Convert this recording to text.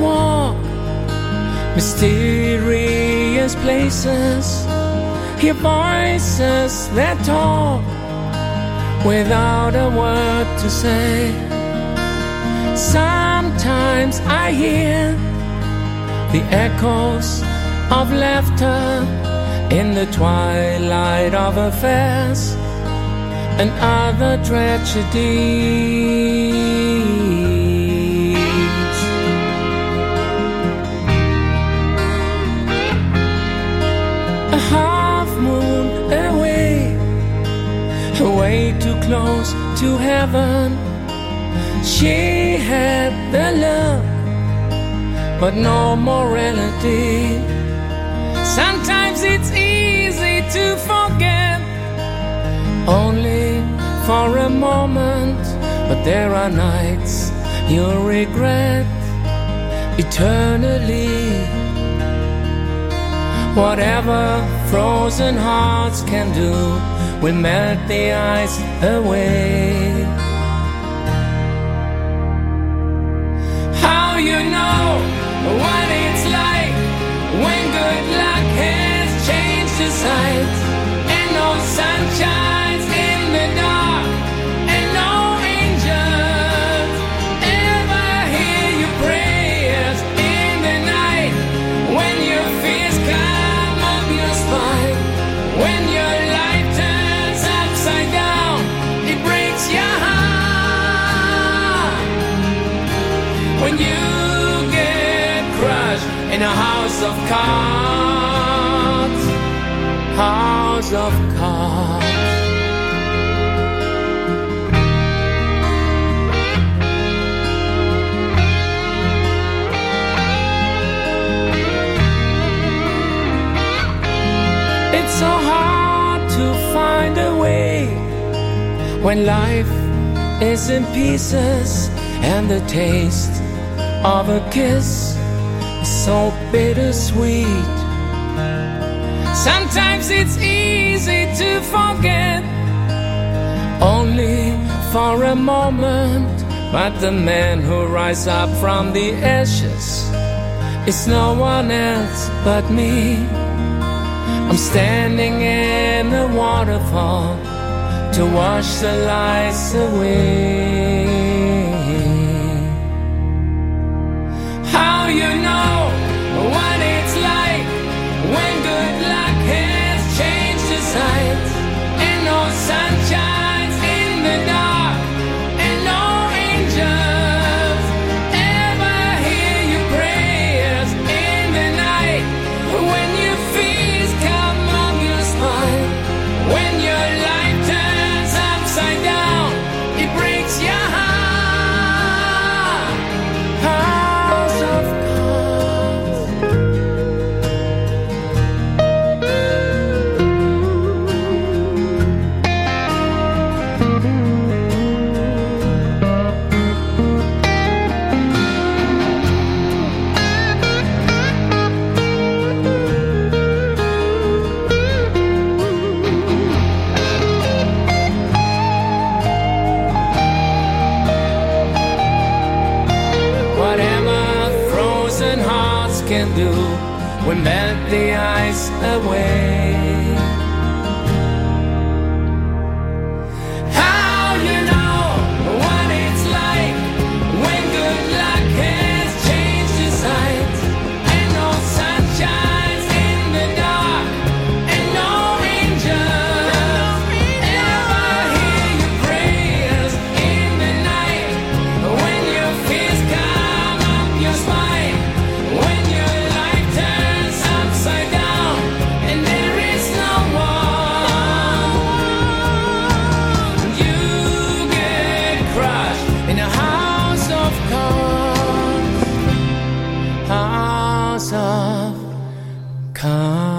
Walk mysterious places, hear voices that talk without a word to say. Sometimes I hear the echoes of laughter in the twilight of affairs and other tragedies. Close to heaven. She had the love, but no morality. Sometimes it's easy to forget, only for a moment. But there are nights you'll regret eternally. Whatever frozen hearts can do will melt the ice away. How you know what in a house of cards, house of cards. It's so hard to find a way when life is in pieces and the taste of a kiss is so bittersweet. Sometimes it's easy to forget, only for a moment. But the man who rises up from the ashes is no one else but me. I'm standing in the waterfall to wash the lies away. Can do will melt the ice away. 看。